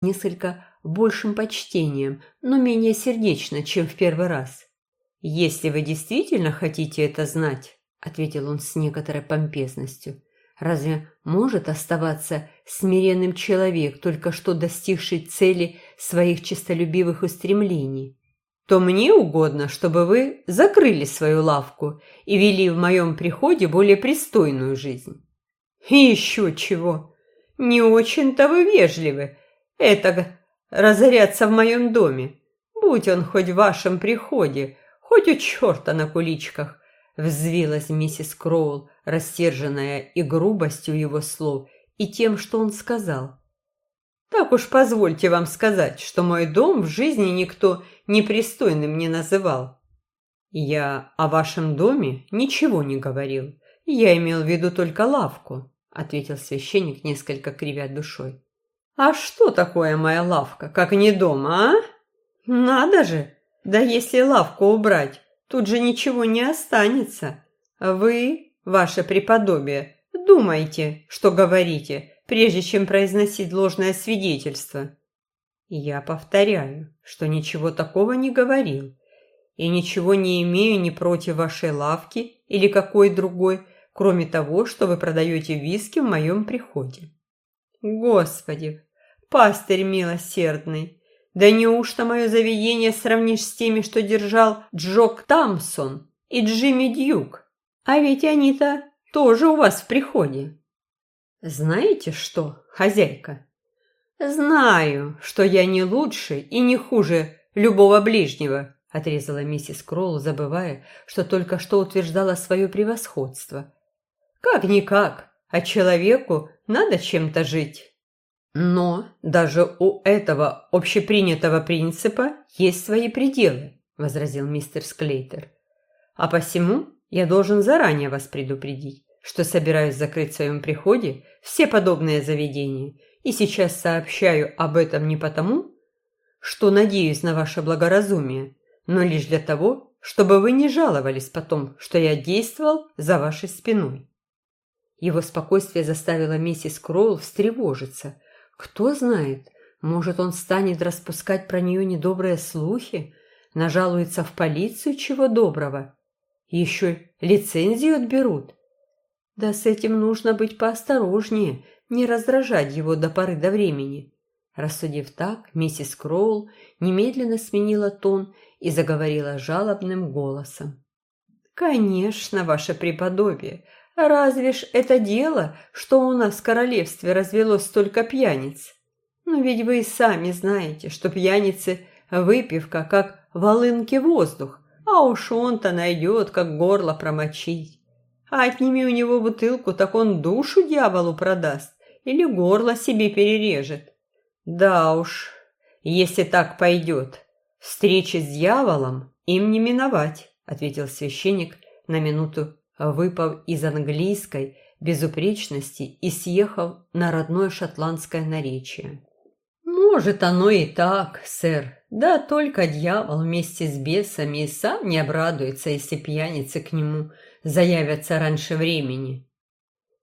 несколько большим почтением, но менее сердечно, чем в первый раз. «Если вы действительно хотите это знать», – ответил он с некоторой помпезностью, – «разве может оставаться смиренным человек, только что достигший цели своих честолюбивых устремлений? то мне угодно, чтобы вы закрыли свою лавку и вели в моем приходе более пристойную жизнь. И еще чего. Не очень-то вы вежливы. Это разоряться в моем доме. Будь он хоть в вашем приходе, хоть у черта на куличках. Взвилась миссис Кроул, рассерженная и грубостью его слов, и тем, что он сказал. Так уж позвольте вам сказать, что мой дом в жизни никто непристойным не называл. Я о вашем доме ничего не говорил. Я имел в виду только лавку, ответил священник, несколько кривя душой. А что такое моя лавка, как не дом, а? Надо же! Да если лавку убрать, тут же ничего не останется. Вы, ваше преподобие, думайте, что говорите, прежде чем произносить ложное свидетельство. Я повторяю, что ничего такого не говорил и ничего не имею ни против вашей лавки или какой другой, кроме того, что вы продаете виски в моем приходе. Господи, пастырь милосердный, да неужто мое заведение сравнишь с теми, что держал Джок Тамсон и Джимми Дьюк? А ведь они-то тоже у вас в приходе. «Знаете что, хозяйка?» «Знаю, что я не лучше и не хуже любого ближнего», отрезала миссис Кролл, забывая, что только что утверждала свое превосходство. «Как-никак, а человеку надо чем-то жить». «Но даже у этого общепринятого принципа есть свои пределы», возразил мистер Склейтер. «А посему я должен заранее вас предупредить что собираюсь закрыть в своем приходе все подобные заведения, и сейчас сообщаю об этом не потому, что надеюсь на ваше благоразумие, но лишь для того, чтобы вы не жаловались потом, что я действовал за вашей спиной. Его спокойствие заставило миссис Кроул встревожиться. Кто знает, может, он станет распускать про нее недобрые слухи, нажалуется в полицию чего доброго. Еще лицензию отберут. Да с этим нужно быть поосторожнее, не раздражать его до поры до времени. Рассудив так, миссис Кроул немедленно сменила тон и заговорила жалобным голосом. «Конечно, ваше преподобие, разве ж это дело, что у нас в королевстве развелось столько пьяниц? Но ведь вы и сами знаете, что пьяницы – выпивка, как волынки воздух, а уж он-то найдет, как горло промочить. А отними у него бутылку, так он душу дьяволу продаст или горло себе перережет. Да уж, если так пойдет, встречи с дьяволом им не миновать, ответил священник на минуту, выпав из английской безупречности и съехав на родное шотландское наречие. «Может, оно и так, сэр. Да только дьявол вместе с бесами и сам не обрадуется, если пьяницы к нему заявятся раньше времени».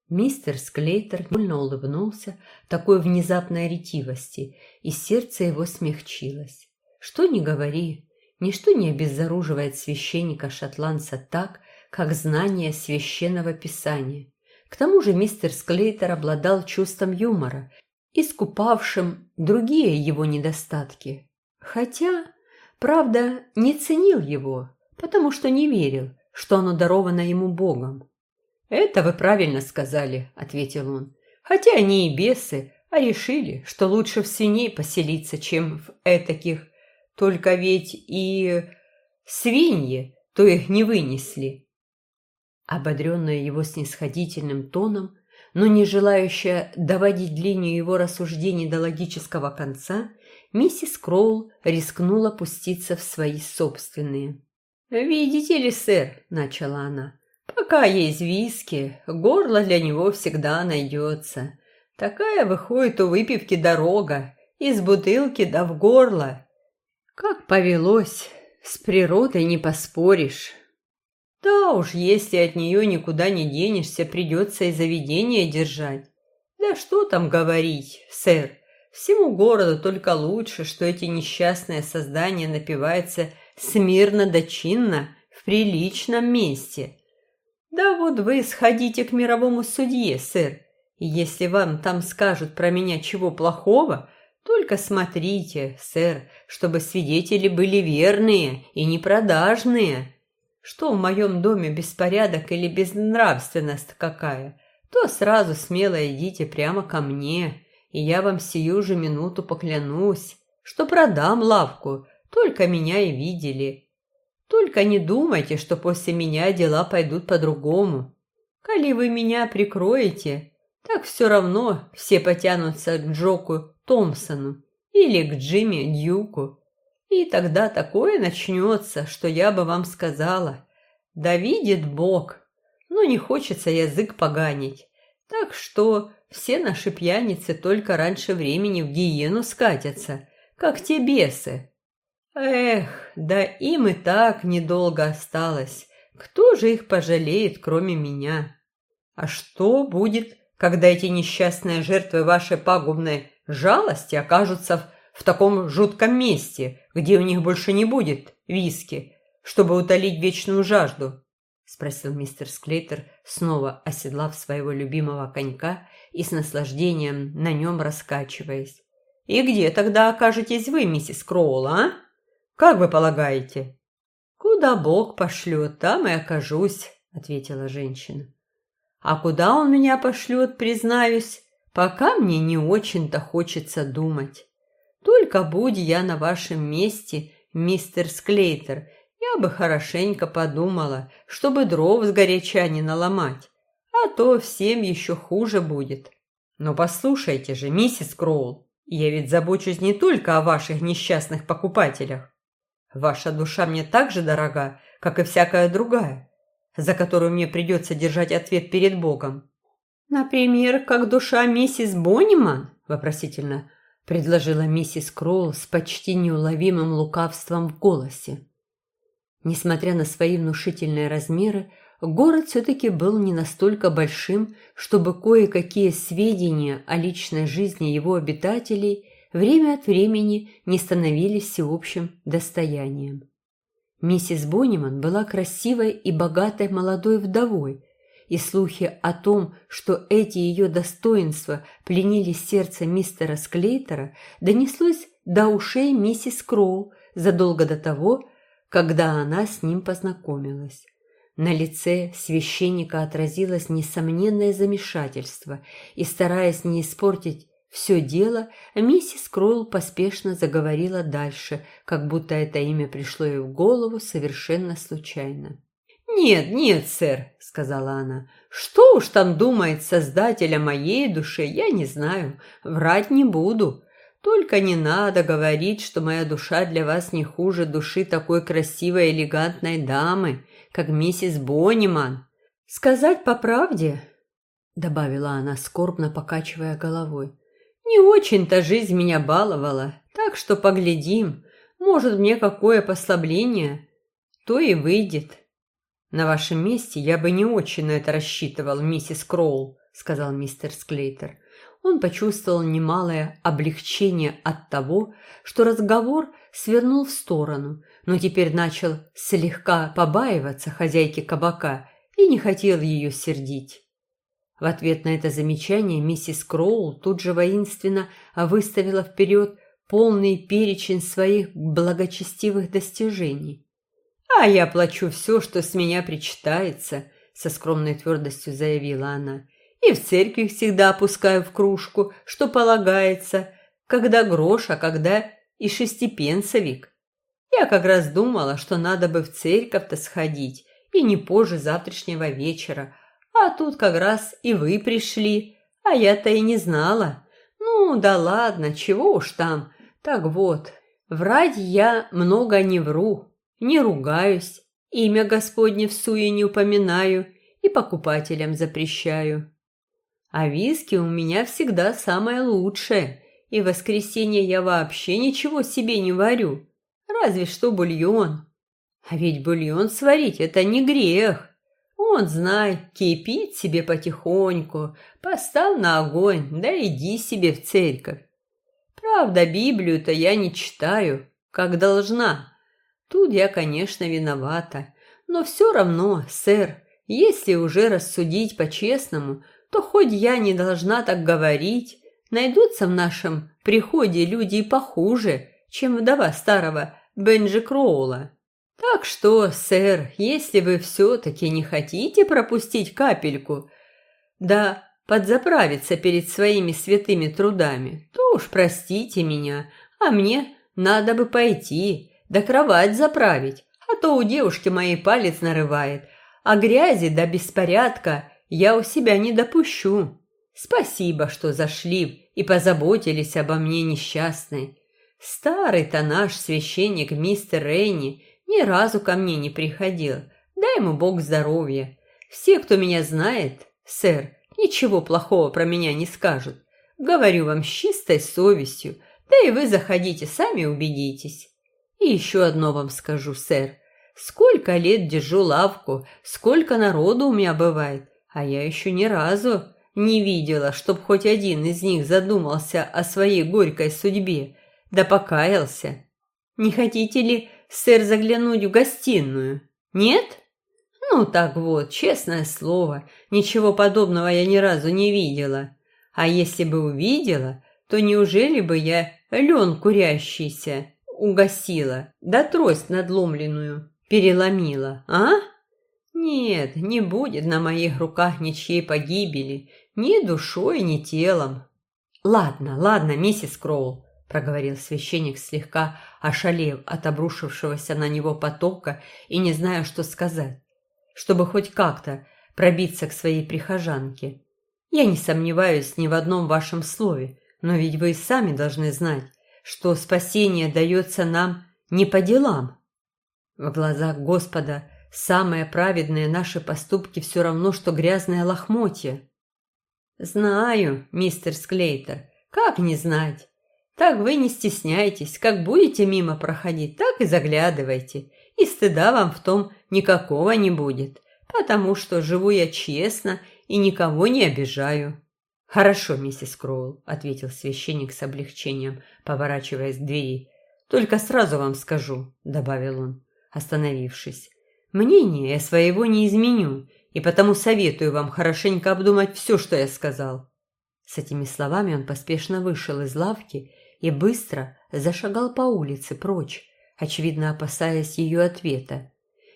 Мистер Склейтер невольно улыбнулся такой внезапной ретивости, и сердце его смягчилось. Что ни говори, ничто не обезоруживает священника-шотландца так, как знание священного писания. К тому же мистер Склейтер обладал чувством юмора, искупавшим другие его недостатки. Хотя, правда, не ценил его, потому что не верил, что оно даровано ему Богом. «Это вы правильно сказали», — ответил он. «Хотя они и бесы, а решили, что лучше в свиней поселиться, чем в этаких. Только ведь и свиньи, то их не вынесли». Ободренная его снисходительным тоном, но не желающая доводить линию его рассуждений до логического конца, миссис Кроул рискнула пуститься в свои собственные. «Видите ли, сэр», — начала она, — «пока есть виски, горло для него всегда найдется. Такая выходит у выпивки дорога, из бутылки да в горло. Как повелось, с природой не поспоришь». Да уж, если от нее никуда не денешься, придется и заведение держать. Да что там говорить, сэр, Всему городу только лучше, что эти несчастные создания напиваются смирно да чинно в приличном месте. Да вот вы сходите к мировому судье, сэр, и если вам там скажут про меня чего плохого, только смотрите, сэр, чтобы свидетели были верные и непродажные. Что в моем доме беспорядок или безнравственность какая, то сразу смело идите прямо ко мне, и я вам сию же минуту поклянусь, что продам лавку, только меня и видели. Только не думайте, что после меня дела пойдут по-другому. Коли вы меня прикроете, так все равно все потянутся к Джоку Томпсону или к Джимми Дьюку. И тогда такое начнется, что я бы вам сказала. Да видит Бог, но не хочется язык поганить. Так что все наши пьяницы только раньше времени в гиену скатятся, как те бесы. Эх, да им и так недолго осталось. Кто же их пожалеет, кроме меня? А что будет, когда эти несчастные жертвы вашей пагубной жалости окажутся в, в таком жутком месте, где у них больше не будет виски, чтобы утолить вечную жажду? — спросил мистер Склейтер, снова оседлав своего любимого конька и с наслаждением на нем раскачиваясь. «И где тогда окажетесь вы, миссис Кроул, а? Как вы полагаете?» «Куда Бог пошлет, там и окажусь», — ответила женщина. «А куда он меня пошлет, признаюсь, пока мне не очень-то хочется думать. Только будь я на вашем месте, мистер Склейтер, я бы хорошенько подумала, чтобы дров с горяча не наломать, а то всем еще хуже будет. Но послушайте же, миссис Кроул, я ведь забочусь не только о ваших несчастных покупателях. Ваша душа мне так же дорога, как и всякая другая, за которую мне придется держать ответ перед Богом. Например, как душа миссис Бонниман, вопросительно предложила миссис Кроул с почти неуловимым лукавством в голосе. Несмотря на свои внушительные размеры, город все-таки был не настолько большим, чтобы кое-какие сведения о личной жизни его обитателей время от времени не становились всеобщим достоянием. Миссис Бонниман была красивой и богатой молодой вдовой, и слухи о том, что эти ее достоинства пленили сердце мистера Склейтера, донеслось до ушей миссис Кроу задолго до того, когда она с ним познакомилась. На лице священника отразилось несомненное замешательство, и, стараясь не испортить все дело, миссис Кролл поспешно заговорила дальше, как будто это имя пришло ей в голову совершенно случайно. «Нет, нет, сэр», — сказала она, — «что уж там думает создатель о моей душе, я не знаю, врать не буду. Только не надо говорить, что моя душа для вас не хуже души такой красивой элегантной дамы, как миссис Бонниман. Сказать по правде, добавила она, скорбно покачивая головой, не очень-то жизнь меня баловала, так что поглядим, может, мне какое послабление, то и выйдет. На вашем месте я бы не очень на это рассчитывал, миссис Кроул, сказал мистер Склейтер он почувствовал немалое облегчение от того, что разговор свернул в сторону, но теперь начал слегка побаиваться хозяйки кабака и не хотел ее сердить. В ответ на это замечание миссис Кроул тут же воинственно выставила вперед полный перечень своих благочестивых достижений. «А я плачу все, что с меня причитается», — со скромной твердостью заявила она и в церкви всегда опускаю в кружку, что полагается, когда грош, а когда и шестипенсовик. Я как раз думала, что надо бы в церковь-то сходить, и не позже завтрашнего вечера, а тут как раз и вы пришли, а я-то и не знала. Ну, да ладно, чего уж там. Так вот, врать я много не вру, не ругаюсь, имя Господне в суе не упоминаю и покупателям запрещаю. А виски у меня всегда самое лучшее, и в воскресенье я вообще ничего себе не варю, разве что бульон. А ведь бульон сварить – это не грех. Он, знай, кипит себе потихоньку, поставь на огонь, да иди себе в церковь. Правда, Библию-то я не читаю, как должна. Тут я, конечно, виновата. Но все равно, сэр, если уже рассудить по-честному, то хоть я не должна так говорить, найдутся в нашем приходе люди похуже, чем вдова старого Бенджи Кроула. Так что, сэр, если вы все-таки не хотите пропустить капельку, да подзаправиться перед своими святыми трудами, то уж простите меня, а мне надо бы пойти, да кровать заправить, а то у девушки моей палец нарывает, а грязи да беспорядка я у себя не допущу. Спасибо, что зашли и позаботились обо мне несчастной. Старый-то наш священник мистер Рейни ни разу ко мне не приходил. Дай ему Бог здоровья. Все, кто меня знает, сэр, ничего плохого про меня не скажут. Говорю вам с чистой совестью, да и вы заходите, сами убедитесь. И еще одно вам скажу, сэр. Сколько лет держу лавку, сколько народу у меня бывает, а я еще ни разу не видела, чтоб хоть один из них задумался о своей горькой судьбе, да покаялся. Не хотите ли, сэр, заглянуть в гостиную? Нет? Ну так вот, честное слово, ничего подобного я ни разу не видела. А если бы увидела, то неужели бы я лен курящийся угасила, да трость надломленную переломила, а? Нет, не будет на моих руках ничьей погибели, ни душой, ни телом. Ладно, ладно, миссис Кроул, проговорил священник, слегка ошалев от обрушившегося на него потока и не зная, что сказать, чтобы хоть как-то пробиться к своей прихожанке. Я не сомневаюсь ни в одном вашем слове, но ведь вы и сами должны знать, что спасение дается нам не по делам. В глазах Господа самые праведные наши поступки все равно, что грязное лохмотье. Знаю, мистер Склейтер, как не знать. Так вы не стесняйтесь, как будете мимо проходить, так и заглядывайте, и стыда вам в том никакого не будет, потому что живу я честно и никого не обижаю. «Хорошо, миссис Кроул», — ответил священник с облегчением, поворачиваясь к двери. «Только сразу вам скажу», — добавил он, остановившись. «Мнение я своего не изменю, и потому советую вам хорошенько обдумать все, что я сказал». С этими словами он поспешно вышел из лавки и быстро зашагал по улице прочь, очевидно опасаясь ее ответа.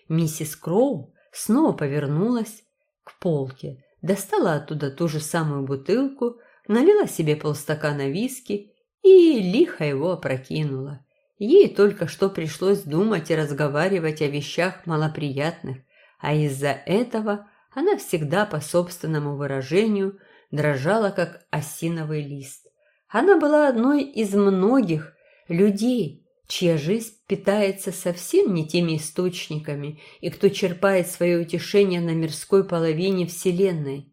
Миссис Кроу снова повернулась к полке, достала оттуда ту же самую бутылку, налила себе полстакана виски и лихо его опрокинула. Ей только что пришлось думать и разговаривать о вещах малоприятных, а из-за этого она всегда по собственному выражению дрожала, как осиновый лист. Она была одной из многих людей, чья жизнь питается совсем не теми источниками и кто черпает свое утешение на мирской половине Вселенной.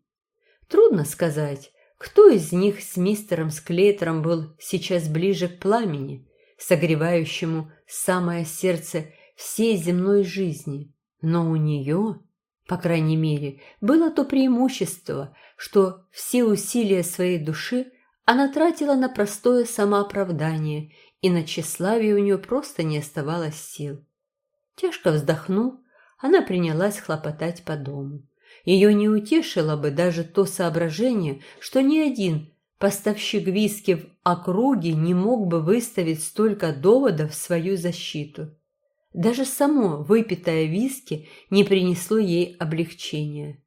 Трудно сказать, кто из них с мистером Склейтером был сейчас ближе к пламени, согревающему самое сердце всей земной жизни, но у нее, по крайней мере, было то преимущество, что все усилия своей души она тратила на простое самооправдание – и на тщеславие у нее просто не оставалось сил. Тяжко вздохнув, она принялась хлопотать по дому. Ее не утешило бы даже то соображение, что ни один поставщик виски в округе не мог бы выставить столько доводов в свою защиту. Даже само выпитое виски не принесло ей облегчения.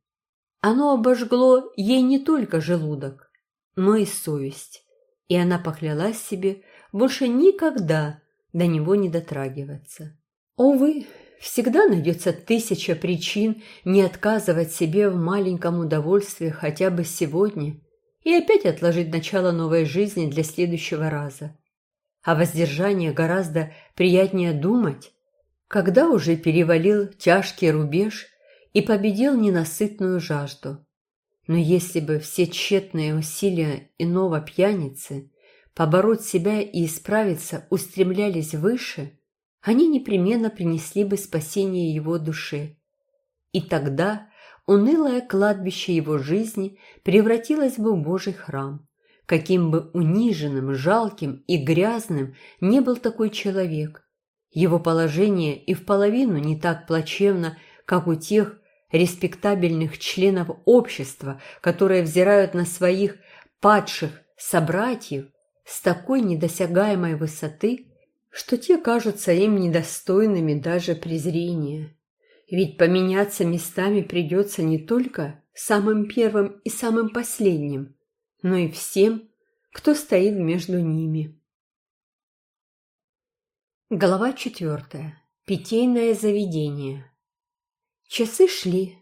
Оно обожгло ей не только желудок, но и совесть, и она поклялась себе, больше никогда до него не дотрагиваться. Увы, всегда найдется тысяча причин не отказывать себе в маленьком удовольствии хотя бы сегодня и опять отложить начало новой жизни для следующего раза. А воздержание гораздо приятнее думать, когда уже перевалил тяжкий рубеж и победил ненасытную жажду. Но если бы все тщетные усилия иного пьяницы побороть себя и исправиться устремлялись выше, они непременно принесли бы спасение его душе. И тогда унылое кладбище его жизни превратилось бы в Божий храм, Каким бы униженным, жалким и грязным не был такой человек, его положение и в половину не так плачевно, как у тех респектабельных членов общества, которые взирают на своих падших собратьев с такой недосягаемой высоты, что те кажутся им недостойными даже презрения. Ведь поменяться местами придется не только самым первым и самым последним, но и всем, кто стоит между ними. Глава четвертая. Питейное заведение. Часы шли,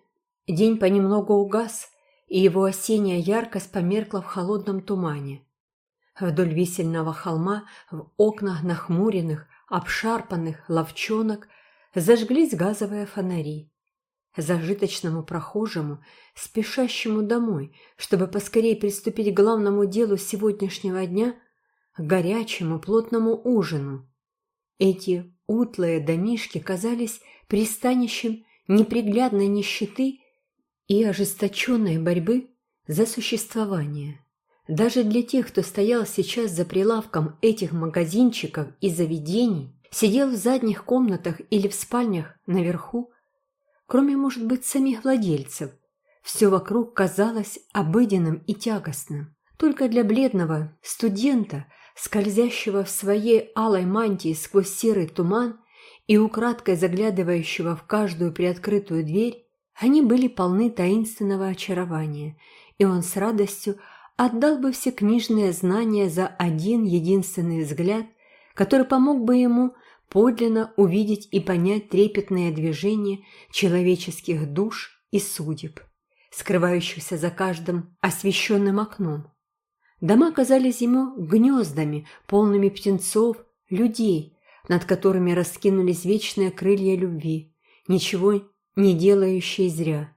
день понемногу угас, и его осенняя яркость померкла в холодном тумане. Вдоль висельного холма в окнах нахмуренных, обшарпанных ловчонок зажглись газовые фонари. Зажиточному прохожему, спешащему домой, чтобы поскорее приступить к главному делу сегодняшнего дня, к горячему плотному ужину. Эти утлые домишки казались пристанищем неприглядной нищеты и ожесточенной борьбы за существование. Даже для тех, кто стоял сейчас за прилавком этих магазинчиков и заведений, сидел в задних комнатах или в спальнях наверху, кроме, может быть, самих владельцев, все вокруг казалось обыденным и тягостным. Только для бледного студента, скользящего в своей алой мантии сквозь серый туман и украдкой заглядывающего в каждую приоткрытую дверь, они были полны таинственного очарования, и он с радостью отдал бы все книжные знания за один единственный взгляд, который помог бы ему подлинно увидеть и понять трепетные движения человеческих душ и судеб, скрывающихся за каждым освещенным окном. Дома казались ему гнездами, полными птенцов, людей, над которыми раскинулись вечные крылья любви, ничего не делающие зря.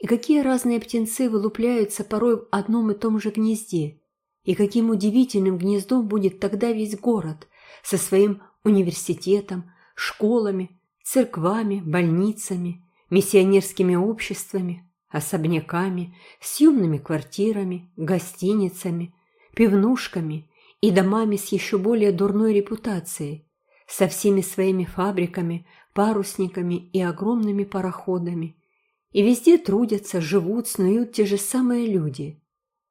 И какие разные птенцы вылупляются порой в одном и том же гнезде, и каким удивительным гнездом будет тогда весь город со своим университетом, школами, церквами, больницами, миссионерскими обществами, особняками, съемными квартирами, гостиницами, пивнушками и домами с еще более дурной репутацией, со всеми своими фабриками, парусниками и огромными пароходами. И везде трудятся, живут, снуют те же самые люди.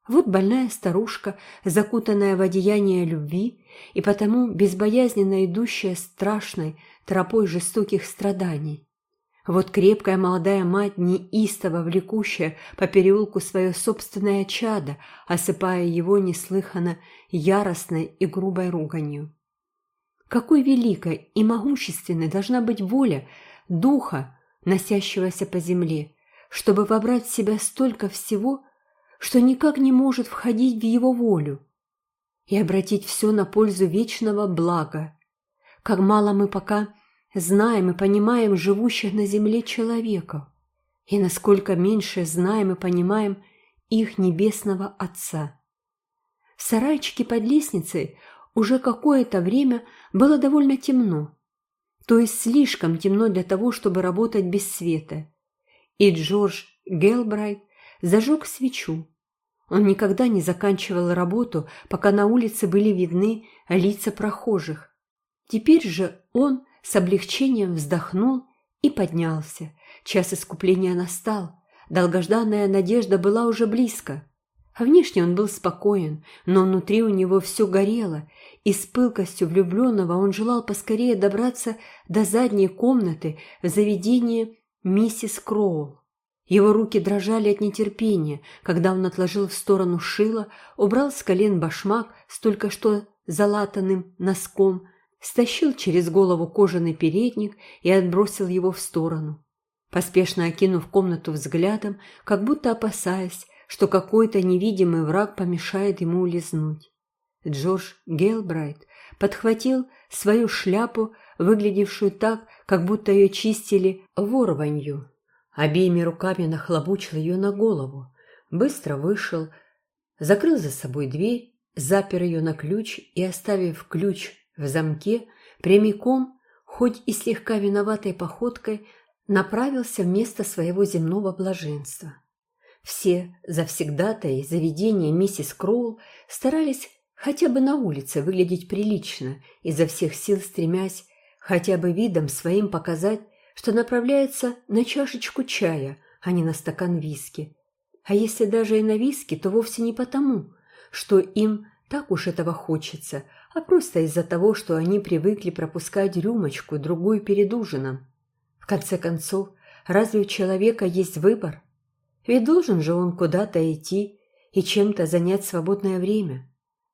Вот больная старушка, закутанная в одеяние любви и потому безбоязненно идущая страшной тропой жестоких страданий. Вот крепкая молодая мать, неистово влекущая по переулку свое собственное чадо, осыпая его неслыханно яростной и грубой руганью. Какой великой и могущественной должна быть воля духа, носящегося по земле, чтобы вобрать в себя столько всего, что никак не может входить в его волю, и обратить все на пользу вечного блага. Как мало мы пока знаем и понимаем живущих на земле человеков, и насколько меньше знаем и понимаем их небесного Отца. В сарайчике под лестницей уже какое-то время было довольно темно, то есть слишком темно для того, чтобы работать без света. И Джордж Гелбрайт зажег свечу. Он никогда не заканчивал работу, пока на улице были видны лица прохожих. Теперь же он с облегчением вздохнул и поднялся. Час искупления настал. Долгожданная надежда была уже близко. А внешне он был спокоен, но внутри у него все горело, и с пылкостью влюбленного он желал поскорее добраться до задней комнаты в заведении миссис Кроул. Его руки дрожали от нетерпения, когда он отложил в сторону шило, убрал с колен башмак с только что залатанным носком, стащил через голову кожаный передник и отбросил его в сторону. Поспешно окинув комнату взглядом, как будто опасаясь, что какой-то невидимый враг помешает ему улизнуть. Джордж Гелбрайт подхватил свою шляпу, выглядевшую так, как будто ее чистили ворванью. Обеими руками нахлобучил ее на голову, быстро вышел, закрыл за собой дверь, запер ее на ключ и, оставив ключ в замке, прямиком, хоть и слегка виноватой походкой, направился в место своего земного блаженства. Все завсегдатаи заведения миссис Кроул старались хотя бы на улице выглядеть прилично, изо всех сил стремясь хотя бы видом своим показать, что направляется на чашечку чая, а не на стакан виски. А если даже и на виски, то вовсе не потому, что им так уж этого хочется, а просто из-за того, что они привыкли пропускать рюмочку, другую перед ужином. В конце концов, разве у человека есть выбор? Ведь должен же он куда-то идти и чем-то занять свободное время.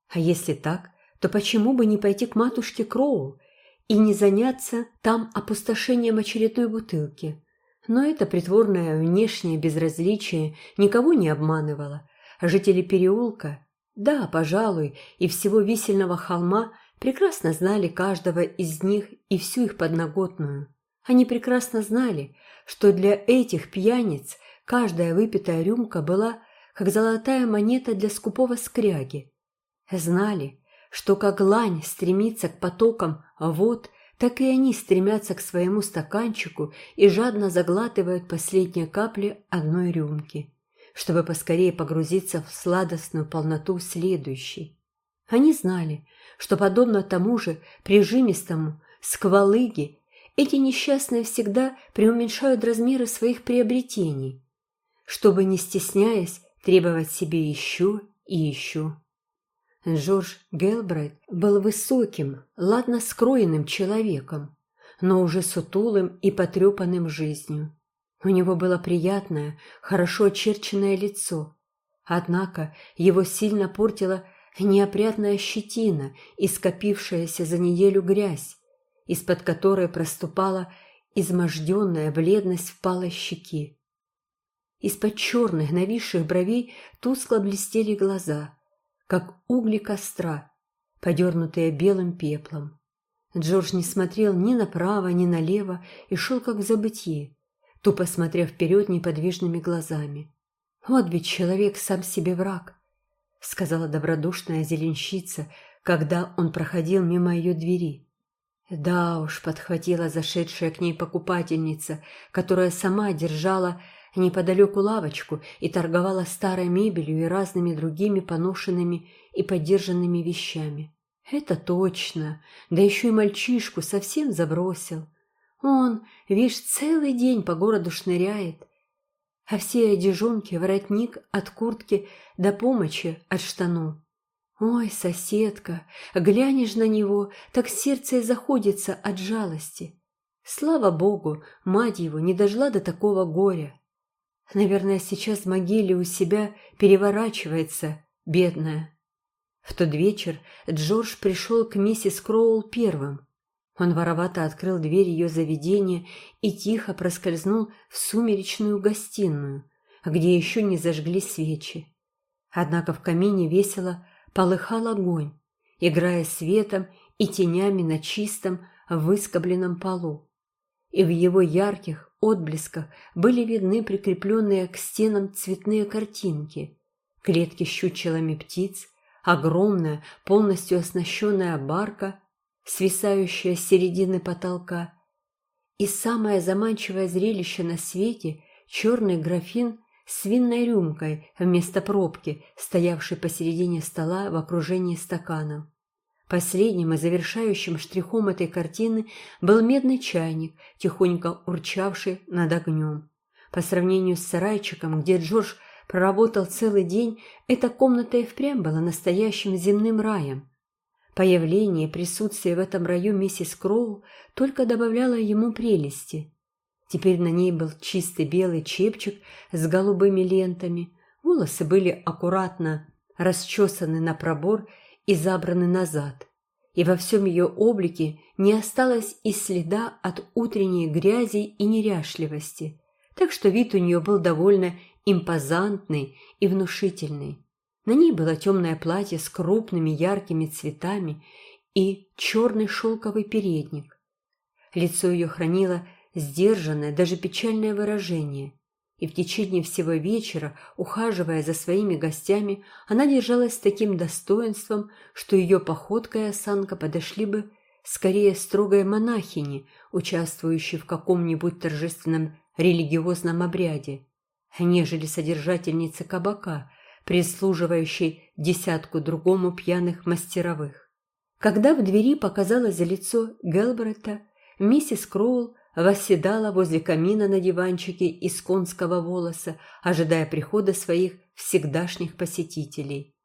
А если так, то почему бы не пойти к матушке Кроу и не заняться там опустошением очередной бутылки? Но это притворное внешнее безразличие никого не обманывало. Жители переулка, да, пожалуй, и всего висельного холма прекрасно знали каждого из них и всю их подноготную. Они прекрасно знали, что для этих пьяниц каждая выпитая рюмка была как золотая монета для скупого скряги, Знали, что как лань стремится к потокам вод, так и они стремятся к своему стаканчику и жадно заглатывают последние капли одной рюмки, чтобы поскорее погрузиться в сладостную полноту следующей. Они знали, что, подобно тому же прижимистому сквалыге, эти несчастные всегда преуменьшают размеры своих приобретений, чтобы, не стесняясь, требовать себе еще и еще. Джордж Гелбрайт был высоким, ладно скроенным человеком, но уже сутулым и потрепанным жизнью. У него было приятное, хорошо очерченное лицо, однако его сильно портила неопрятная щетина и скопившаяся за неделю грязь, из-под которой проступала изможденная бледность впалой щеки. Из-под черных нависших бровей тускло блестели глаза – как угли костра, подернутые белым пеплом. Джордж не смотрел ни направо, ни налево и шел как в забытье, тупо смотря вперед неподвижными глазами. «Вот ведь человек сам себе враг», — сказала добродушная зеленщица, когда он проходил мимо ее двери. «Да уж», — подхватила зашедшая к ней покупательница, которая сама держала неподалеку лавочку и торговала старой мебелью и разными другими поношенными и подержанными вещами. Это точно, да еще и мальчишку совсем забросил. Он, видишь, целый день по городу шныряет, а все одежонки, воротник от куртки до помощи от штану. Ой, соседка, глянешь на него, так сердце и заходится от жалости. Слава богу, мать его не дожила до такого горя. Наверное, сейчас в могиле у себя переворачивается, бедная. В тот вечер Джордж пришел к миссис Кроул первым. Он воровато открыл дверь ее заведения и тихо проскользнул в сумеречную гостиную, где еще не зажгли свечи. Однако в камине весело полыхал огонь, играя светом и тенями на чистом, выскобленном полу. И в его ярких, отблесках были видны прикрепленные к стенам цветные картинки, клетки с чучелами птиц, огромная, полностью оснащенная барка, свисающая с середины потолка, и самое заманчивое зрелище на свете – черный графин с винной рюмкой вместо пробки, стоявшей посередине стола в окружении стаканов. Последним и завершающим штрихом этой картины был медный чайник, тихонько урчавший над огнем. По сравнению с сарайчиком, где Джордж проработал целый день, эта комната и впрямь была настоящим земным раем. Появление и присутствие в этом раю миссис Кроу только добавляло ему прелести. Теперь на ней был чистый белый чепчик с голубыми лентами, волосы были аккуратно расчесаны на пробор и забраны назад, и во всем ее облике не осталось и следа от утренней грязи и неряшливости, так что вид у нее был довольно импозантный и внушительный. На ней было темное платье с крупными яркими цветами и черный шелковый передник. Лицо ее хранило сдержанное, даже печальное выражение – и в течение всего вечера, ухаживая за своими гостями, она держалась с таким достоинством, что ее походка и осанка подошли бы скорее строгой монахине, участвующей в каком-нибудь торжественном религиозном обряде. нежели содержательницы кабака, прислуживающей десятку другому пьяных мастеровых. Когда в двери показалось лицо Гелбрета, миссис Кроул восседала возле камина на диванчике из конского волоса, ожидая прихода своих всегдашних посетителей.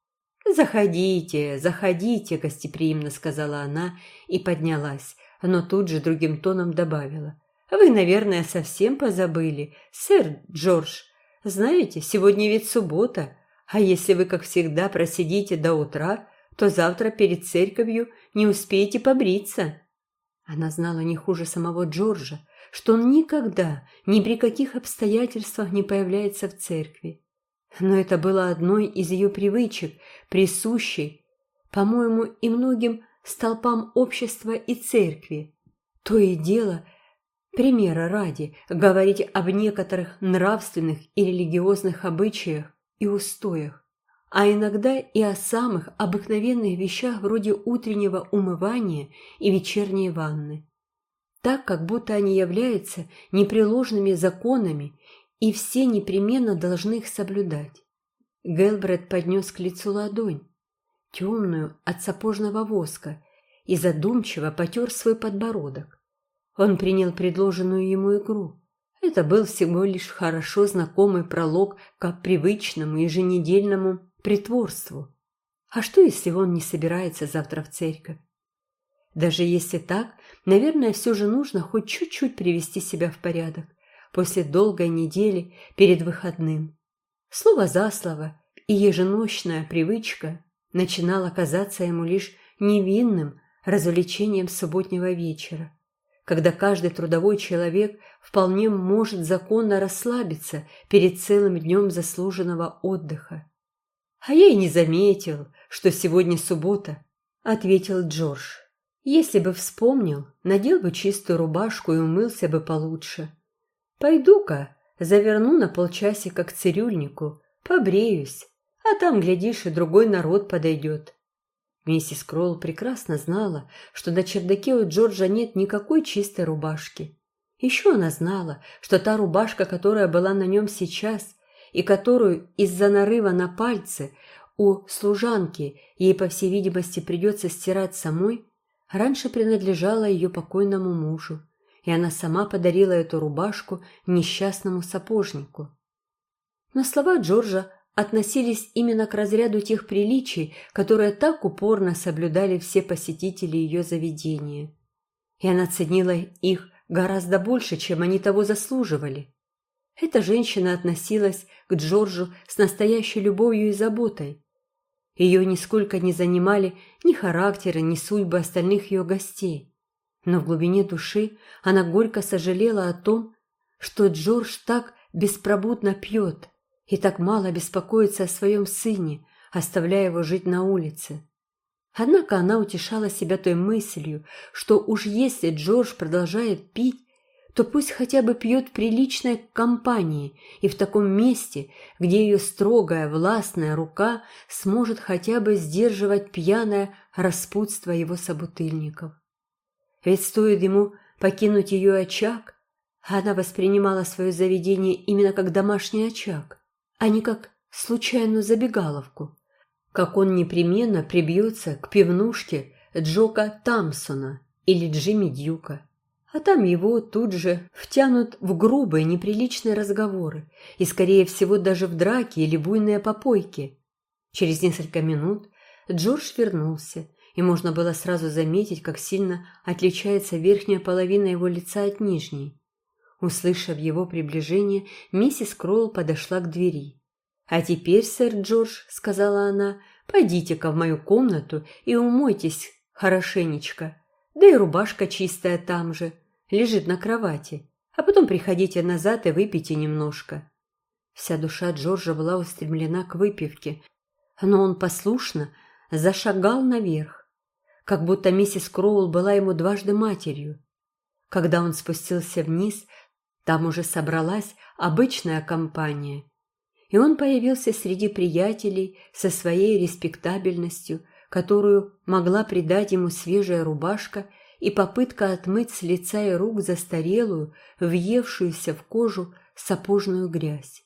«Заходите, заходите», – гостеприимно сказала она и поднялась, но тут же другим тоном добавила. «Вы, наверное, совсем позабыли, сэр Джордж. Знаете, сегодня ведь суббота, а если вы, как всегда, просидите до утра, то завтра перед церковью не успеете побриться». Она знала не хуже самого Джорджа, что он никогда, ни при каких обстоятельствах не появляется в церкви. Но это было одной из ее привычек, присущей, по-моему, и многим столпам общества и церкви. То и дело, примера ради, говорить об некоторых нравственных и религиозных обычаях и устоях а иногда и о самых обыкновенных вещах вроде утреннего умывания и вечерней ванны. Так, как будто они являются непреложными законами, и все непременно должны их соблюдать. Гелбрет поднес к лицу ладонь, темную от сапожного воска, и задумчиво потер свой подбородок. Он принял предложенную ему игру. Это был всего лишь хорошо знакомый пролог к привычному еженедельному притворству. А что, если он не собирается завтра в церковь? Даже если так, наверное, все же нужно хоть чуть-чуть привести себя в порядок после долгой недели перед выходным. Слово за слово и еженочная привычка начинала казаться ему лишь невинным развлечением субботнего вечера, когда каждый трудовой человек вполне может законно расслабиться перед целым днем заслуженного отдыха. «А я и не заметил, что сегодня суббота», — ответил Джордж. «Если бы вспомнил, надел бы чистую рубашку и умылся бы получше. Пойду-ка, заверну на полчасика к цирюльнику, побреюсь, а там, глядишь, и другой народ подойдет». Миссис Кролл прекрасно знала, что на чердаке у Джорджа нет никакой чистой рубашки. Еще она знала, что та рубашка, которая была на нем сейчас, и которую из-за нарыва на пальце у служанки ей, по всей видимости, придется стирать самой, раньше принадлежала ее покойному мужу, и она сама подарила эту рубашку несчастному сапожнику. Но слова Джорджа относились именно к разряду тех приличий, которые так упорно соблюдали все посетители ее заведения. И она ценила их гораздо больше, чем они того заслуживали. Эта женщина относилась к Джорджу с настоящей любовью и заботой. Ее нисколько не занимали ни характеры, ни судьбы остальных ее гостей. Но в глубине души она горько сожалела о том, что Джордж так беспробудно пьет и так мало беспокоится о своем сыне, оставляя его жить на улице. Однако она утешала себя той мыслью, что уж если Джордж продолжает пить, то пусть хотя бы пьет приличной компании и в таком месте, где ее строгая властная рука сможет хотя бы сдерживать пьяное распутство его собутыльников. Ведь стоит ему покинуть ее очаг, она воспринимала свое заведение именно как домашний очаг, а не как случайную забегаловку, как он непременно прибьется к пивнушке Джока Тамсона или Джимми Дьюка а там его тут же втянут в грубые неприличные разговоры и, скорее всего, даже в драки или буйные попойки. Через несколько минут Джордж вернулся, и можно было сразу заметить, как сильно отличается верхняя половина его лица от нижней. Услышав его приближение, миссис Кроул подошла к двери. «А теперь, сэр Джордж», — сказала она, — «пойдите-ка в мою комнату и умойтесь хорошенечко. Да и рубашка чистая там же, лежит на кровати. А потом приходите назад и выпейте немножко. Вся душа Джорджа была устремлена к выпивке, но он послушно зашагал наверх, как будто миссис Кроул была ему дважды матерью. Когда он спустился вниз, там уже собралась обычная компания, и он появился среди приятелей со своей респектабельностью, которую могла придать ему свежая рубашка и попытка отмыть с лица и рук застарелую, въевшуюся в кожу сапожную грязь.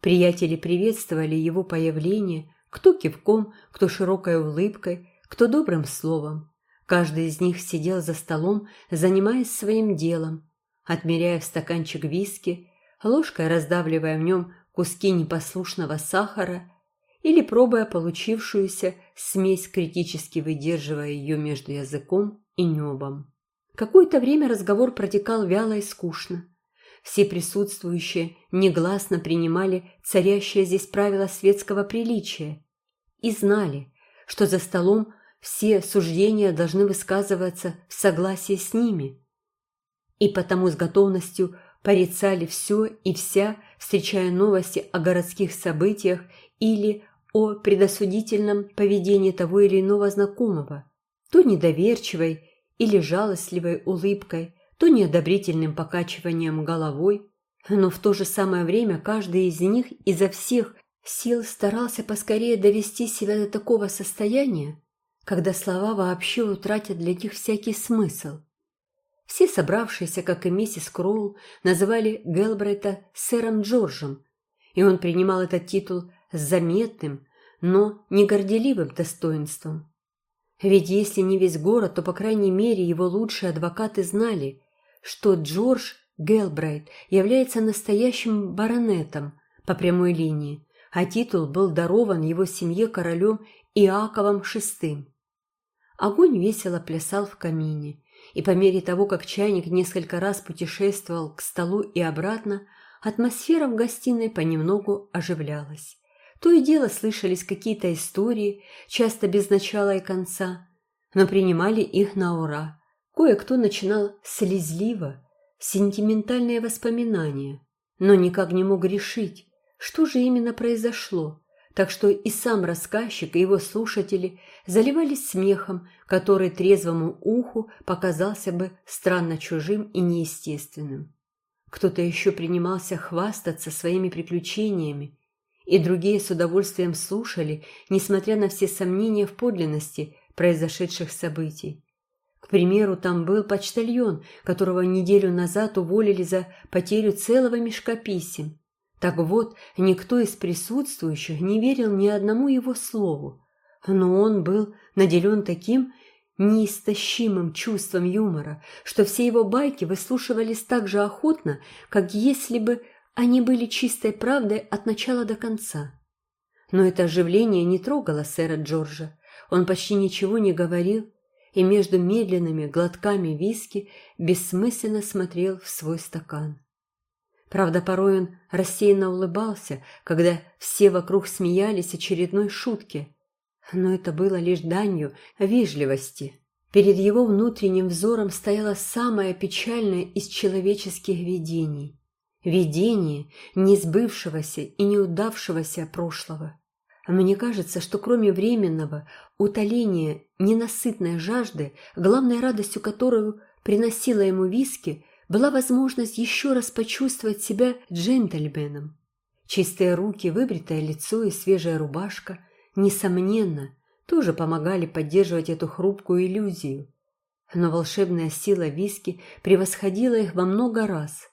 Приятели приветствовали его появление, кто кивком, кто широкой улыбкой, кто добрым словом. Каждый из них сидел за столом, занимаясь своим делом, отмеряя в стаканчик виски, ложкой раздавливая в нем куски непослушного сахара или пробуя получившуюся смесь, критически выдерживая ее между языком и небом. Какое-то время разговор протекал вяло и скучно. Все присутствующие негласно принимали царящее здесь правило светского приличия и знали, что за столом все суждения должны высказываться в согласии с ними, и потому с готовностью порицали все и вся, встречая новости о городских событиях или о предосудительном поведении того или иного знакомого, то недоверчивой или жалостливой улыбкой, то неодобрительным покачиванием головой, но в то же самое время каждый из них изо всех сил старался поскорее довести себя до такого состояния, когда слова вообще утратят для них всякий смысл. Все собравшиеся, как и миссис Кроул, называли Гелбрейта сэром Джорджем, и он принимал этот титул с заметным, но не горделивым достоинством. Ведь если не весь город, то, по крайней мере, его лучшие адвокаты знали, что Джордж Гелбрейт является настоящим баронетом по прямой линии, а титул был дарован его семье королем Иаковом VI. Огонь весело плясал в камине, и по мере того, как чайник несколько раз путешествовал к столу и обратно, атмосфера в гостиной понемногу оживлялась. То и дело слышались какие-то истории, часто без начала и конца, но принимали их на ура. Кое-кто начинал слезливо, сентиментальные воспоминания, но никак не мог решить, что же именно произошло, так что и сам рассказчик, и его слушатели заливались смехом, который трезвому уху показался бы странно чужим и неестественным. Кто-то еще принимался хвастаться своими приключениями, и другие с удовольствием слушали, несмотря на все сомнения в подлинности произошедших событий. К примеру, там был почтальон, которого неделю назад уволили за потерю целого мешка писем. Так вот, никто из присутствующих не верил ни одному его слову, но он был наделен таким неистощимым чувством юмора, что все его байки выслушивались так же охотно, как если бы они были чистой правдой от начала до конца. Но это оживление не трогало сэра Джорджа. Он почти ничего не говорил и между медленными глотками виски бессмысленно смотрел в свой стакан. Правда, порой он рассеянно улыбался, когда все вокруг смеялись очередной шутке. Но это было лишь данью вежливости. Перед его внутренним взором стояло самое печальное из человеческих видений видение несбывшегося и неудавшегося прошлого. Мне кажется, что кроме временного утоления ненасытной жажды, главной радостью которую приносила ему виски, была возможность еще раз почувствовать себя джентльменом. Чистые руки, выбритое лицо и свежая рубашка, несомненно, тоже помогали поддерживать эту хрупкую иллюзию. Но волшебная сила виски превосходила их во много раз.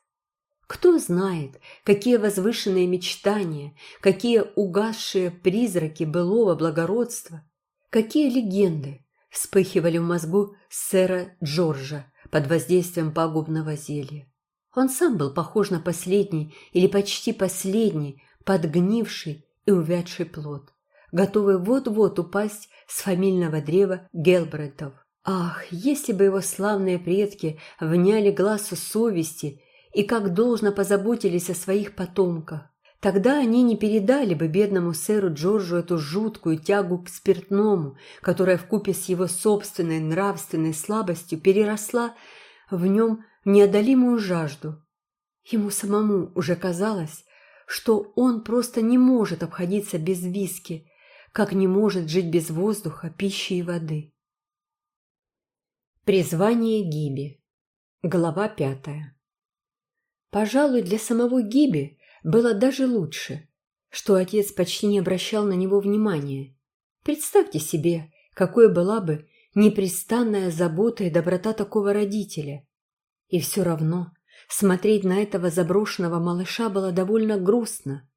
Кто знает, какие возвышенные мечтания, какие угасшие призраки былого благородства, какие легенды вспыхивали в мозгу сэра Джорджа под воздействием пагубного зелья. Он сам был похож на последний или почти последний, подгнивший и увядший плод, готовый вот-вот упасть с фамильного древа Гелбреттов. Ах, если бы его славные предки вняли глазу совести и как должно позаботились о своих потомках. Тогда они не передали бы бедному сэру Джорджу эту жуткую тягу к спиртному, которая вкупе с его собственной нравственной слабостью переросла в нем неодолимую жажду. Ему самому уже казалось, что он просто не может обходиться без виски, как не может жить без воздуха, пищи и воды. Призвание Гиби. Глава пятая. Пожалуй, для самого Гиби было даже лучше, что отец почти не обращал на него внимания. Представьте себе, какой была бы непрестанная забота и доброта такого родителя. И все равно смотреть на этого заброшенного малыша было довольно грустно.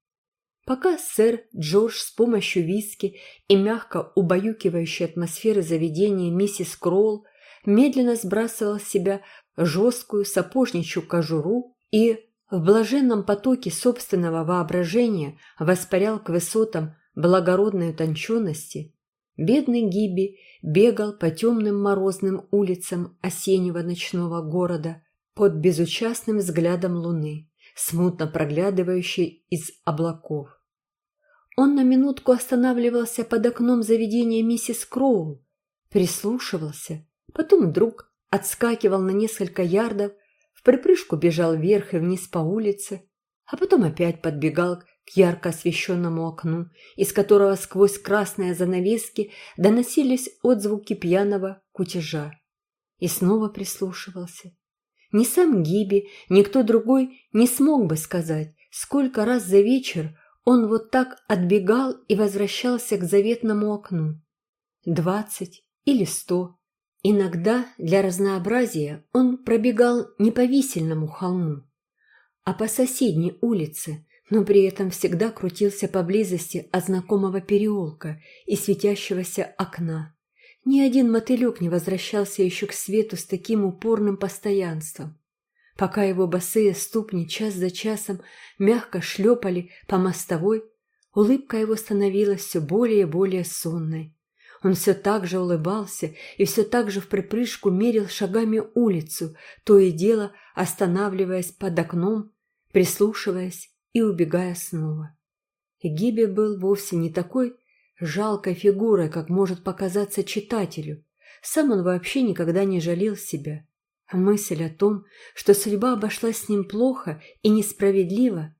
пока сэр Джордж с помощью виски и мягко убаюкивающей атмосферы заведения миссис Кроул медленно сбрасывал с себя жесткую сапожничью кожуру и в блаженном потоке собственного воображения воспарял к высотам благородной утонченности, бедный Гиби бегал по темным морозным улицам осеннего ночного города под безучастным взглядом луны, смутно проглядывающей из облаков. Он на минутку останавливался под окном заведения миссис Кроул, прислушивался, потом вдруг отскакивал на несколько ярдов, в припрыжку бежал вверх и вниз по улице, а потом опять подбегал к ярко освещенному окну, из которого сквозь красные занавески доносились отзвуки пьяного кутежа. И снова прислушивался. Ни сам Гиби, ни кто другой не смог бы сказать, сколько раз за вечер он вот так отбегал и возвращался к заветному окну. Двадцать или сто. Иногда для разнообразия он пробегал не по висельному холму, а по соседней улице, но при этом всегда крутился поблизости от знакомого переулка и светящегося окна. Ни один мотылек не возвращался еще к свету с таким упорным постоянством. Пока его босые ступни час за часом мягко шлепали по мостовой, улыбка его становилась все более и более сонной. Он все так же улыбался и все так же в припрыжку мерил шагами улицу, то и дело останавливаясь под окном, прислушиваясь и убегая снова. Гиби был вовсе не такой жалкой фигурой, как может показаться читателю. Сам он вообще никогда не жалел себя. А мысль о том, что судьба обошлась с ним плохо и несправедливо,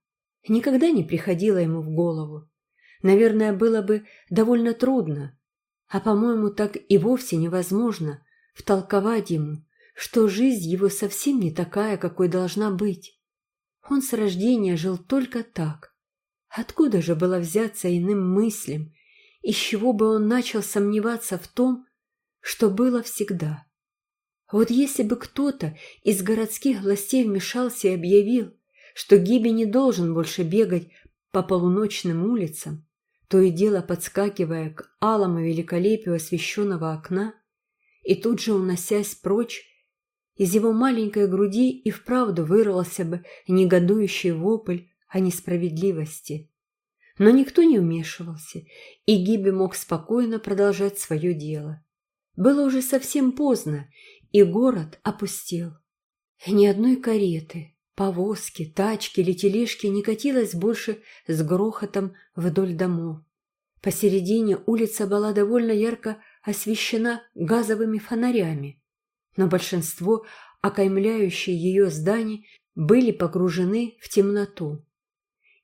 никогда не приходила ему в голову. Наверное, было бы довольно трудно, а, по-моему, так и вовсе невозможно втолковать ему, что жизнь его совсем не такая, какой должна быть. Он с рождения жил только так. Откуда же было взяться иным мыслям, из чего бы он начал сомневаться в том, что было всегда? Вот если бы кто-то из городских властей вмешался и объявил, что Гиби не должен больше бегать по полуночным улицам, то и дело подскакивая к алому великолепию освещенного окна, и тут же уносясь прочь, из его маленькой груди и вправду вырвался бы негодующий вопль о несправедливости. Но никто не вмешивался, и Гиби мог спокойно продолжать свое дело. Было уже совсем поздно, и город опустел. Ни одной кареты, повозки, тачки или тележки не катилось больше с грохотом вдоль домов. Посередине улица была довольно ярко освещена газовыми фонарями, но большинство окаймляющие ее зданий были погружены в темноту.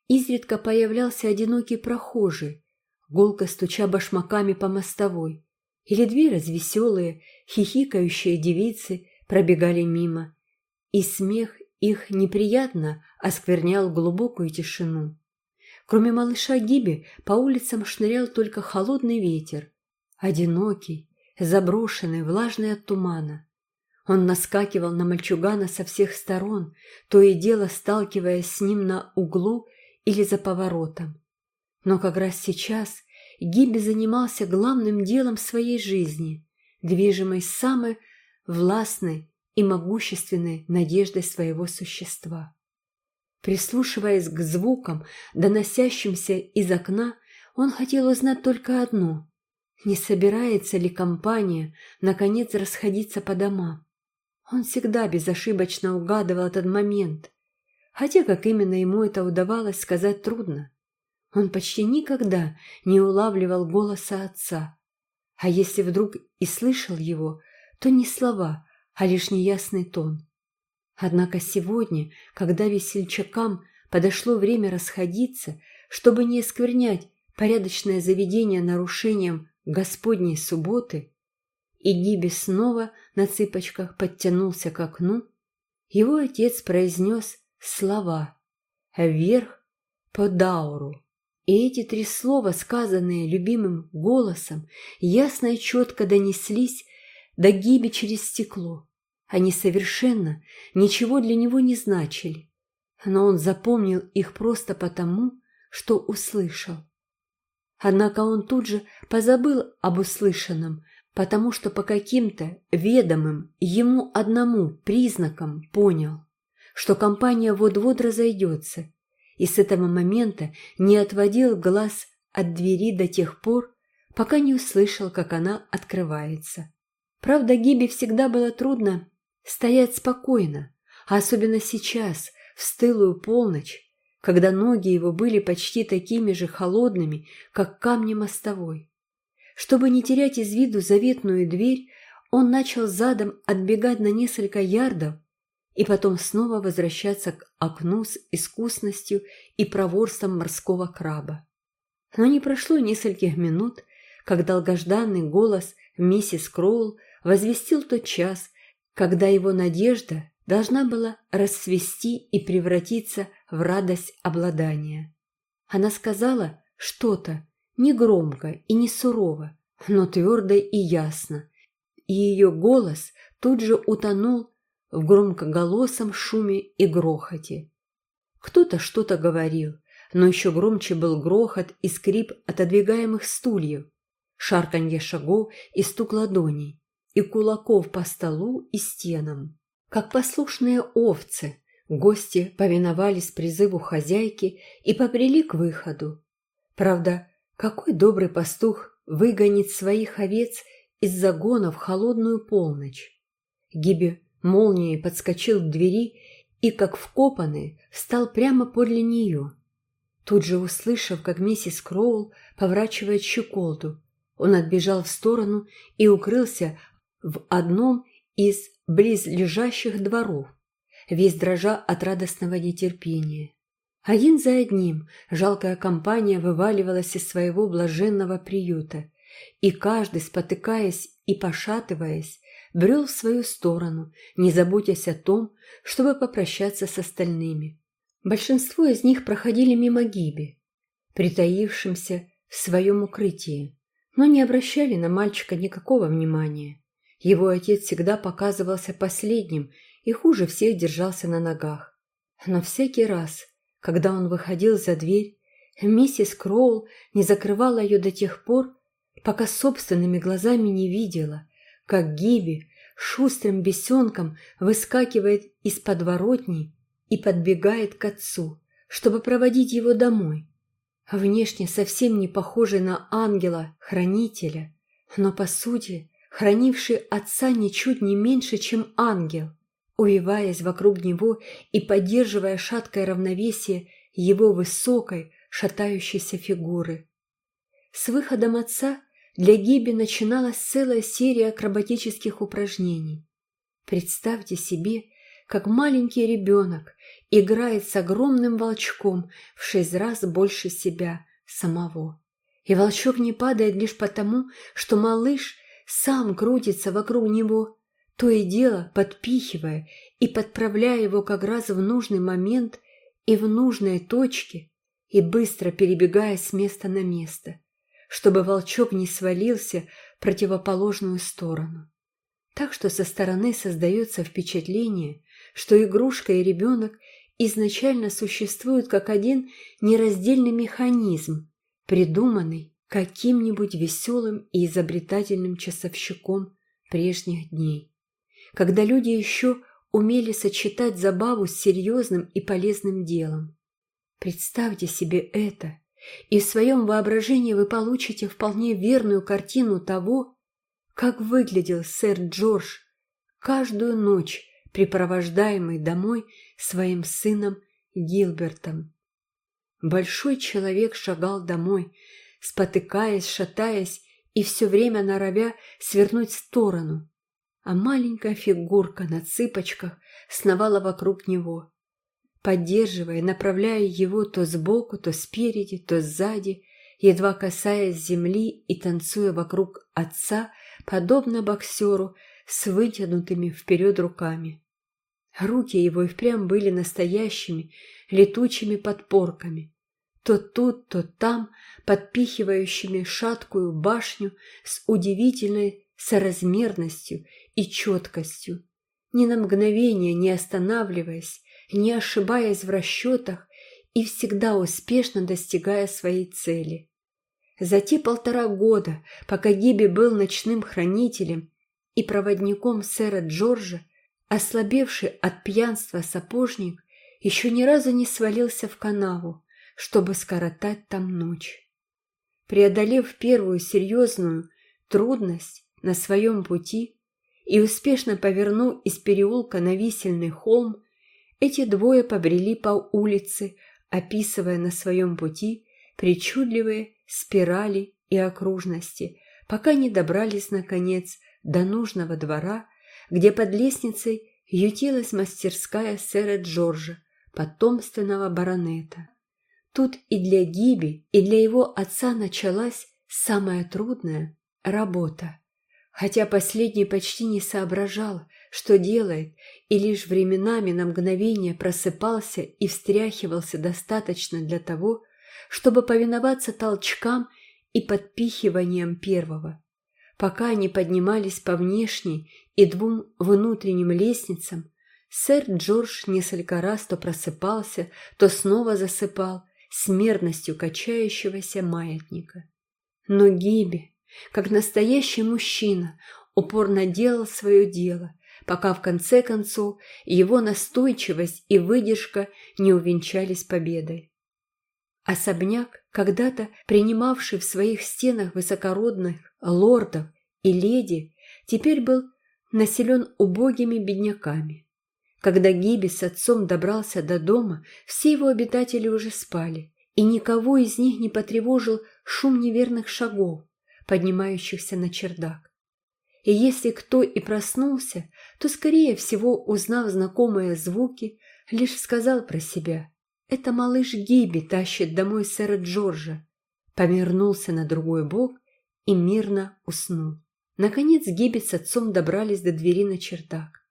Изредка появлялся одинокий прохожий, гулко стуча башмаками по мостовой, или две развеселые, хихикающие девицы пробегали мимо, и смех их неприятно осквернял глубокую тишину. Кроме малыша Гиби, по улицам шнырял только холодный ветер, одинокий, заброшенный, влажный от тумана. Он наскакивал на мальчугана со всех сторон, то и дело сталкиваясь с ним на углу или за поворотом. Но как раз сейчас Гиби занимался главным делом своей жизни, движимой самой властной и могущественной надеждой своего существа. Прислушиваясь к звукам, доносящимся из окна, он хотел узнать только одно – не собирается ли компания, наконец, расходиться по домам. Он всегда безошибочно угадывал этот момент, хотя как именно ему это удавалось сказать трудно. Он почти никогда не улавливал голоса отца, а если вдруг и слышал его, то не слова, а лишь неясный тон. Однако сегодня, когда весельчакам подошло время расходиться, чтобы не осквернять порядочное заведение нарушением Господней субботы, и Гиби снова на цыпочках подтянулся к окну, его отец произнес слова «вверх по Дауру». И эти три слова, сказанные любимым голосом, ясно и четко донеслись до Гиби через стекло. Они совершенно ничего для него не значили, но он запомнил их просто потому, что услышал. Однако он тут же позабыл об услышанном, потому что по каким-то ведомым ему одному признакам понял, что компания вот-вот разойдется, и с этого момента не отводил глаз от двери до тех пор, пока не услышал, как она открывается. Правда, Гибе всегда было трудно стоять спокойно, а особенно сейчас, в стылую полночь, когда ноги его были почти такими же холодными, как камни мостовой. Чтобы не терять из виду заветную дверь, он начал задом отбегать на несколько ярдов и потом снова возвращаться к окну с искусностью и проворством морского краба. Но не прошло нескольких минут, как долгожданный голос миссис Кроул возвестил тот час, когда его надежда должна была расцвести и превратиться в радость обладания. Она сказала что-то, не громко и не сурово, но твердо и ясно, и ее голос тут же утонул в громкоголосом шуме и грохоте. Кто-то что-то говорил, но еще громче был грохот и скрип отодвигаемых стульев, шарканье шагов и стук ладоней, и кулаков по столу и стенам. Как послушные овцы, гости повиновались призыву хозяйки и побрели к выходу. Правда, какой добрый пастух выгонит своих овец из загона в холодную полночь? Гиби молнией подскочил к двери и, как вкопанный, встал прямо подле нее. Тут же услышав, как миссис Кроул поворачивает щеколду, он отбежал в сторону и укрылся в одном из близлежащих дворов, весь дрожа от радостного нетерпения. Один за одним жалкая компания вываливалась из своего блаженного приюта, и каждый, спотыкаясь и пошатываясь, брел в свою сторону, не заботясь о том, чтобы попрощаться с остальными. Большинство из них проходили мимо Гиби, притаившимся в своем укрытии, но не обращали на мальчика никакого внимания. Его отец всегда показывался последним и хуже всех держался на ногах. Но всякий раз, когда он выходил за дверь, миссис Кроул не закрывала ее до тех пор, пока собственными глазами не видела, как Гиби шустрым бесенком выскакивает из подворотни и подбегает к отцу, чтобы проводить его домой. Внешне совсем не похожий на ангела-хранителя, но по сути хранивший отца ничуть не меньше, чем ангел увиваясь вокруг него и поддерживая шаткое равновесие его высокой, шатающейся фигуры. С выходом отца для Гиби начиналась целая серия акробатических упражнений. Представьте себе, как маленький ребенок играет с огромным волчком в шесть раз больше себя самого. И волчок не падает лишь потому, что малыш сам крутится вокруг него, то и дело подпихивая и подправляя его как раз в нужный момент и в нужной точке, и быстро перебегая с места на место, чтобы волчок не свалился в противоположную сторону. Так что со стороны создается впечатление, что игрушка и ребенок изначально существуют как один нераздельный механизм, придуманный каким-нибудь веселым и изобретательным часовщиком прежних дней когда люди еще умели сочетать забаву с серьезным и полезным делом. Представьте себе это, и в своем воображении вы получите вполне верную картину того, как выглядел сэр Джордж каждую ночь, припровождаемый домой своим сыном Гилбертом. Большой человек шагал домой, спотыкаясь, шатаясь и все время норовя свернуть в сторону, а маленькая фигурка на цыпочках сновала вокруг него, поддерживая, направляя его то сбоку, то спереди, то сзади, едва касаясь земли и танцуя вокруг отца, подобно боксеру с вытянутыми вперед руками. Руки его и впрямь были настоящими летучими подпорками, то тут, то там, подпихивающими шаткую башню с удивительной соразмерностью и четкостью, ни на мгновение не останавливаясь, не ошибаясь в расчетах и всегда успешно достигая своей цели. За те полтора года, пока Гиби был ночным хранителем и проводником сэра Джорджа, ослабевший от пьянства сапожник еще ни разу не свалился в канаву, чтобы скоротать там ночь. Преодолев первую серьезную трудность на своем пути и успешно повернув из переулка на висельный холм, эти двое побрели по улице, описывая на своем пути причудливые спирали и окружности, пока не добрались, наконец, до нужного двора, где под лестницей ютилась мастерская сэра Джорджа, потомственного баронета. Тут и для Гиби, и для его отца началась самая трудная работа. Хотя последний почти не соображал, что делает, и лишь временами на мгновение просыпался и встряхивался достаточно для того, чтобы повиноваться толчкам и подпихиваниям первого. Пока они поднимались по внешней и двум внутренним лестницам, сэр Джордж несколько раз то просыпался, то снова засыпал с мерностью качающегося маятника. Но Гиби, как настоящий мужчина, упорно делал свое дело, пока в конце концов его настойчивость и выдержка не увенчались победой. Особняк, когда-то принимавший в своих стенах высокородных лордов и леди, теперь был населен убогими бедняками. Когда Гиби с отцом добрался до дома, все его обитатели уже спали, и никого из них не потревожил шум неверных шагов, поднимающихся на чердак. И если кто и проснулся, то, скорее всего, узнав знакомые звуки, лишь сказал про себя «Это малыш Гиби тащит домой сэра Джорджа», повернулся на другой бок и мирно уснул. Наконец Гиби с отцом добрались до двери на чердак.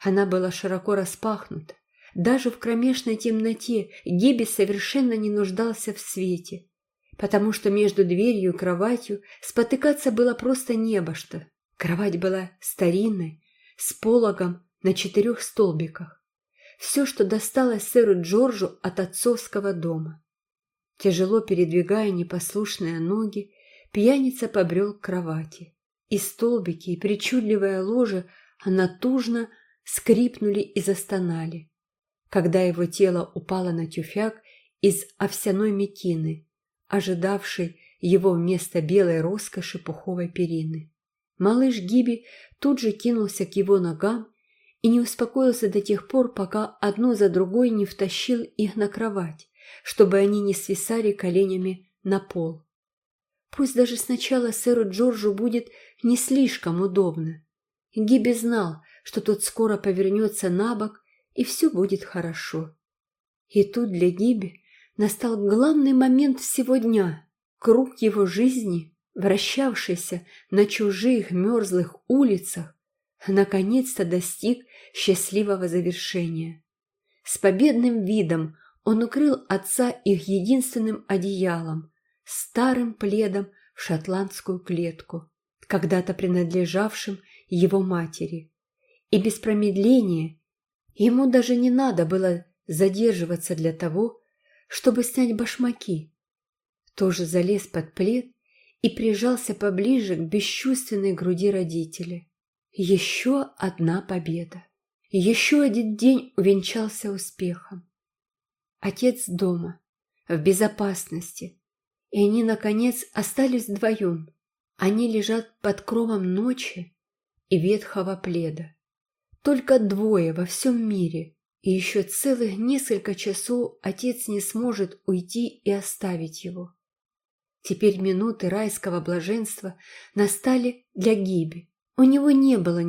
Она была широко распахнута. Даже в кромешной темноте Гиби совершенно не нуждался в свете, потому что между дверью и кроватью спотыкаться было просто небо что. Кровать была старинной, с пологом на четырех столбиках. Все, что досталось сэру Джорджу от отцовского дома. Тяжело передвигая непослушные ноги, пьяница побрел к кровати. И столбики, и причудливое ложе натужно скрипнули и застонали, когда его тело упало на тюфяк из овсяной мекины, ожидавшей его вместо белой роскоши пуховой перины. Малыш Гиби тут же кинулся к его ногам и не успокоился до тех пор, пока одно за другой не втащил их на кровать, чтобы они не свисали коленями на пол. Пусть даже сначала сэру Джорджу будет не слишком удобно. Гиби знал, что тот скоро повернется на бок, и все будет хорошо. И тут для Гиби настал главный момент всего дня. Круг его жизни вращавшийся на чужих мерзлых улицах, наконец-то достиг счастливого завершения. С победным видом он укрыл отца их единственным одеялом, старым пледом в шотландскую клетку, когда-то принадлежавшим его матери. И без промедления ему даже не надо было задерживаться для того, чтобы снять башмаки. Тоже залез под плед и прижался поближе к бесчувственной груди родителя. Еще одна победа. Еще один день увенчался успехом. Отец дома, в безопасности, и они, наконец, остались вдвоем. Они лежат под кровом ночи и ветхого пледа. Только двое во всем мире, и еще целых несколько часов отец не сможет уйти и оставить его. Теперь минуты райского блаженства настали для Гиби. У него не было